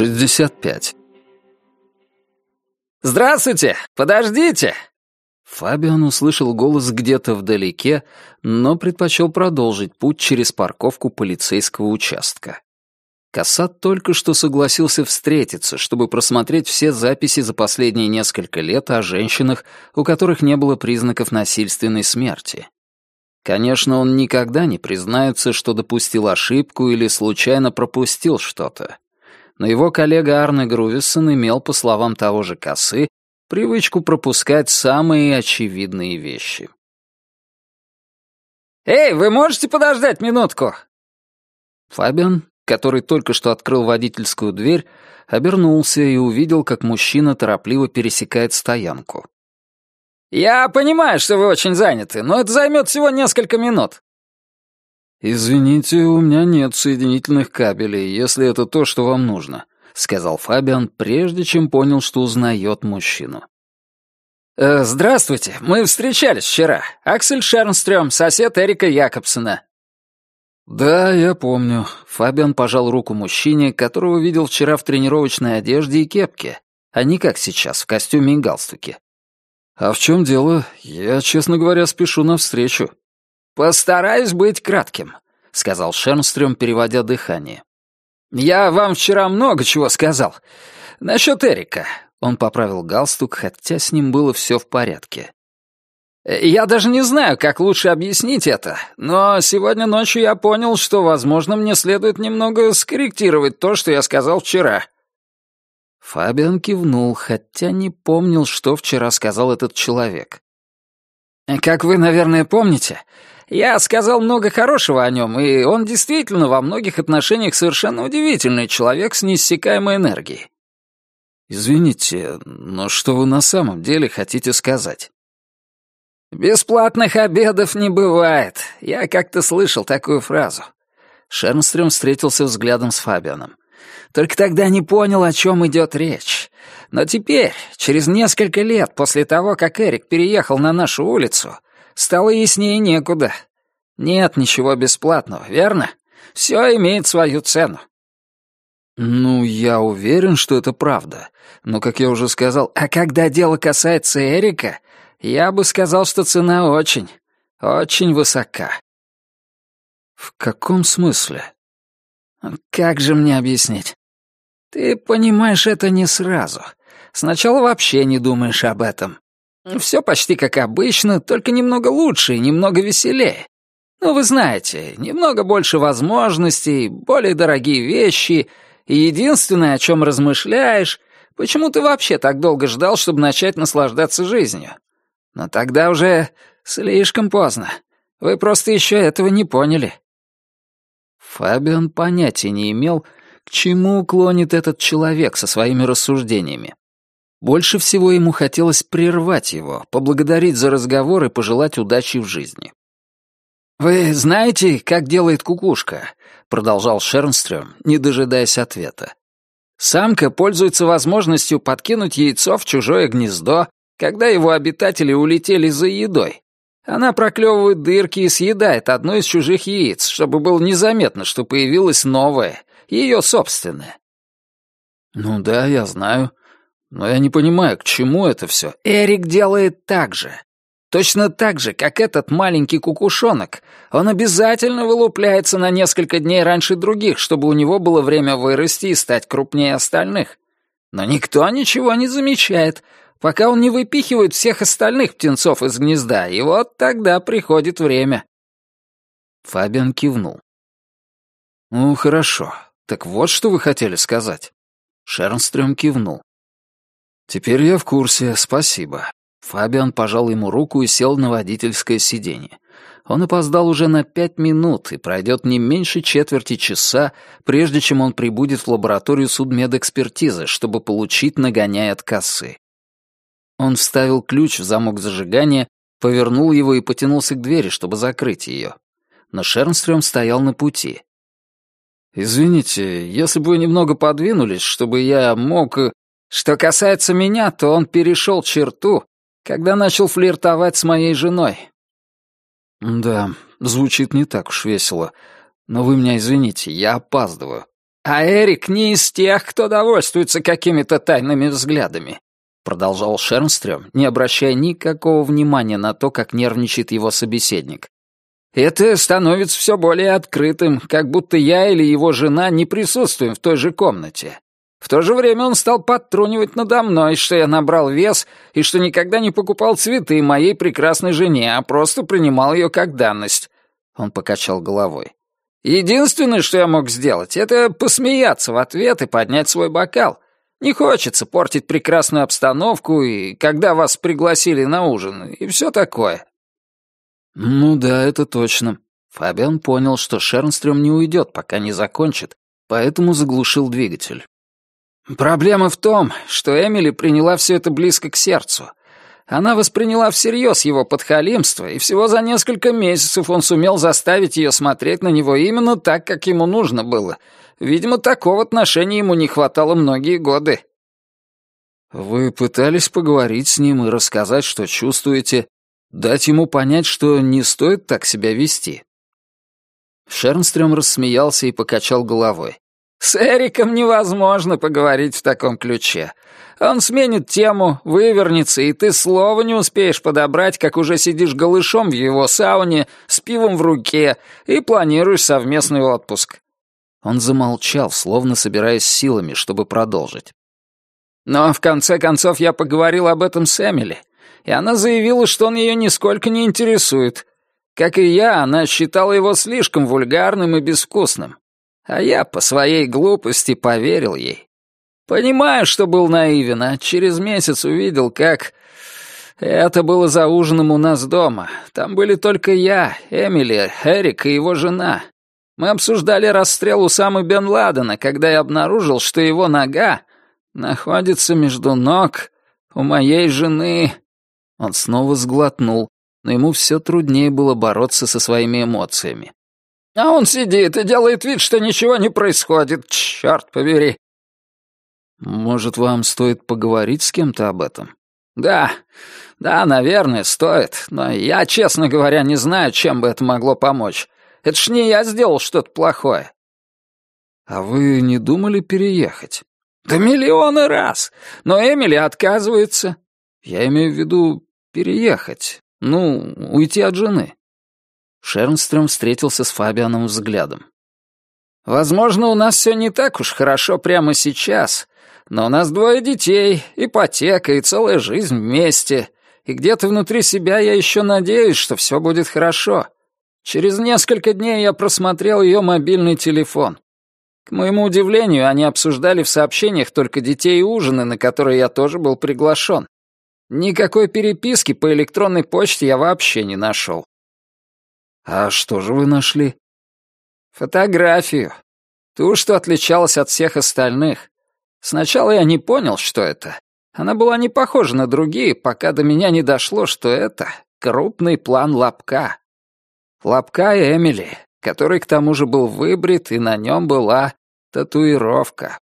65. «Здравствуйте! Подождите!» Фабиан услышал голос где-то вдалеке, но предпочел продолжить путь через парковку полицейского участка. Кассат только что согласился встретиться, чтобы просмотреть все записи за последние несколько лет о женщинах, у которых не было признаков насильственной смерти. Конечно, он никогда не признается, что допустил ошибку или случайно пропустил что-то но его коллега Арне Грувисон имел, по словам того же Косы, привычку пропускать самые очевидные вещи. «Эй, вы можете подождать минутку?» Фабиан, который только что открыл водительскую дверь, обернулся и увидел, как мужчина торопливо пересекает стоянку. «Я понимаю, что вы очень заняты, но это займет всего несколько минут. «Извините, у меня нет соединительных кабелей, если это то, что вам нужно», — сказал Фабиан, прежде чем понял, что узнает мужчину. «Э, «Здравствуйте, мы встречались вчера. Аксель Шернстрём, сосед Эрика Якобсона». «Да, я помню». Фабиан пожал руку мужчине, которого видел вчера в тренировочной одежде и кепке, а не как сейчас, в костюме и галстуке. «А в чем дело? Я, честно говоря, спешу навстречу». «Постараюсь быть кратким», — сказал Шернстрём, переводя дыхание. «Я вам вчера много чего сказал. Насчет Эрика». Он поправил галстук, хотя с ним было все в порядке. «Я даже не знаю, как лучше объяснить это, но сегодня ночью я понял, что, возможно, мне следует немного скорректировать то, что я сказал вчера». Фабиан кивнул, хотя не помнил, что вчера сказал этот человек. «Как вы, наверное, помните, я сказал много хорошего о нем, и он действительно во многих отношениях совершенно удивительный человек с неиссякаемой энергией. Извините, но что вы на самом деле хотите сказать? Бесплатных обедов не бывает. Я как-то слышал такую фразу. Шернстрём встретился взглядом с Фабианом. Только тогда не понял, о чем идет речь. Но теперь, через несколько лет после того, как Эрик переехал на нашу улицу, стало яснее некуда. Нет ничего бесплатного, верно? Все имеет свою цену. Ну, я уверен, что это правда. Но, как я уже сказал, а когда дело касается Эрика, я бы сказал, что цена очень, очень высока. В каком смысле? Как же мне объяснить? Ты понимаешь это не сразу. Сначала вообще не думаешь об этом. Все почти как обычно, только немного лучше и немного веселее. Ну, вы знаете, немного больше возможностей, более дорогие вещи, и единственное, о чем размышляешь, почему ты вообще так долго ждал, чтобы начать наслаждаться жизнью? Но тогда уже слишком поздно. Вы просто еще этого не поняли. Фабиан понятия не имел, к чему клонит этот человек со своими рассуждениями. Больше всего ему хотелось прервать его, поблагодарить за разговор и пожелать удачи в жизни. «Вы знаете, как делает кукушка?» — продолжал Шернстрём, не дожидаясь ответа. «Самка пользуется возможностью подкинуть яйцо в чужое гнездо, когда его обитатели улетели за едой. Она проклевывает дырки и съедает одно из чужих яиц, чтобы было незаметно, что появилось новое, ее собственное». «Ну да, я знаю. Но я не понимаю, к чему это все. Эрик делает так же. Точно так же, как этот маленький кукушонок, он обязательно вылупляется на несколько дней раньше других, чтобы у него было время вырасти и стать крупнее остальных. Но никто ничего не замечает, пока он не выпихивает всех остальных птенцов из гнезда, и вот тогда приходит время. Фабиан кивнул. «Ну, хорошо. Так вот, что вы хотели сказать». Шернстрём кивнул. «Теперь я в курсе, спасибо. Фабиан пожал ему руку и сел на водительское сиденье. Он опоздал уже на пять минут, и пройдет не меньше четверти часа, прежде чем он прибудет в лабораторию судмедэкспертизы, чтобы получить нагоняй от кассы. Он вставил ключ в замок зажигания, повернул его и потянулся к двери, чтобы закрыть ее. Но Шернстрём стоял на пути. «Извините, если бы вы немного подвинулись, чтобы я мог...» «Что касается меня, то он перешел черту, когда начал флиртовать с моей женой». «Да, звучит не так уж весело. Но вы меня извините, я опаздываю». А Эрик не из тех, кто довольствуется какими-то тайными взглядами. Продолжал Шернстрём, не обращая никакого внимания на то, как нервничает его собеседник. Это становится все более открытым, как будто я или его жена не присутствуем в той же комнате. В то же время он стал подтрунивать надо мной, что я набрал вес и что никогда не покупал цветы моей прекрасной жене, а просто принимал ее как данность. Он покачал головой. Единственное, что я мог сделать, это посмеяться в ответ и поднять свой бокал. Не хочется портить прекрасную обстановку и когда вас пригласили на ужин, и все такое. Ну да, это точно. Фабиан понял, что Шернстрём не уйдет, пока не закончит, поэтому заглушил двигатель. Проблема в том, что Эмили приняла все это близко к сердцу. Она восприняла всерьез его подхалимство, и всего за несколько месяцев он сумел заставить ее смотреть на него именно так, как ему нужно было. Видимо, такого отношения ему не хватало многие годы. Вы пытались поговорить с ним и рассказать, что чувствуете, дать ему понять, что не стоит так себя вести. Шернстрём рассмеялся и покачал головой. С Эриком невозможно поговорить в таком ключе. Он сменит тему, вывернется, и ты слова не успеешь подобрать, как уже сидишь голышом в его сауне с пивом в руке и планируешь совместный отпуск. Он замолчал, словно собираясь силами, чтобы продолжить. Но в конце концов я поговорил об этом с Эмили, и она заявила, что он ее нисколько не интересует. Как и я, она считала его слишком вульгарным и безвкусным. А я по своей глупости поверил ей. Понимаю, что был наивен, а через месяц увидел, как... Это было за ужином у нас дома. Там были только я, Эмили, Эрик и его жена. Мы обсуждали расстрел Усамы бен Ладена, когда я обнаружил, что его нога находится между ног у моей жены. Он снова сглотнул, но ему все труднее было бороться со своими эмоциями. А он сидит и делает вид, что ничего не происходит, черт побери. Может, вам стоит поговорить с кем-то об этом? Да, да, наверное, стоит, но я, честно говоря, не знаю, чем бы это могло помочь. Это ж не я сделал что-то плохое. А вы не думали переехать? Да миллионы раз, но Эмили отказывается. Я имею в виду переехать, ну, уйти от жены. Шернстрём встретился с Фабианом взглядом. «Возможно, у нас все не так уж хорошо прямо сейчас, но у нас двое детей, ипотека и целая жизнь вместе, и где-то внутри себя я еще надеюсь, что все будет хорошо. Через несколько дней я просмотрел ее мобильный телефон. К моему удивлению, они обсуждали в сообщениях только детей и ужины, на которые я тоже был приглашен. Никакой переписки по электронной почте я вообще не нашел. «А что же вы нашли?» «Фотографию. Ту, что отличалась от всех остальных. Сначала я не понял, что это. Она была не похожа на другие, пока до меня не дошло, что это крупный план лапка. Лапка Эмили, который к тому же был выбрит, и на нем была татуировка.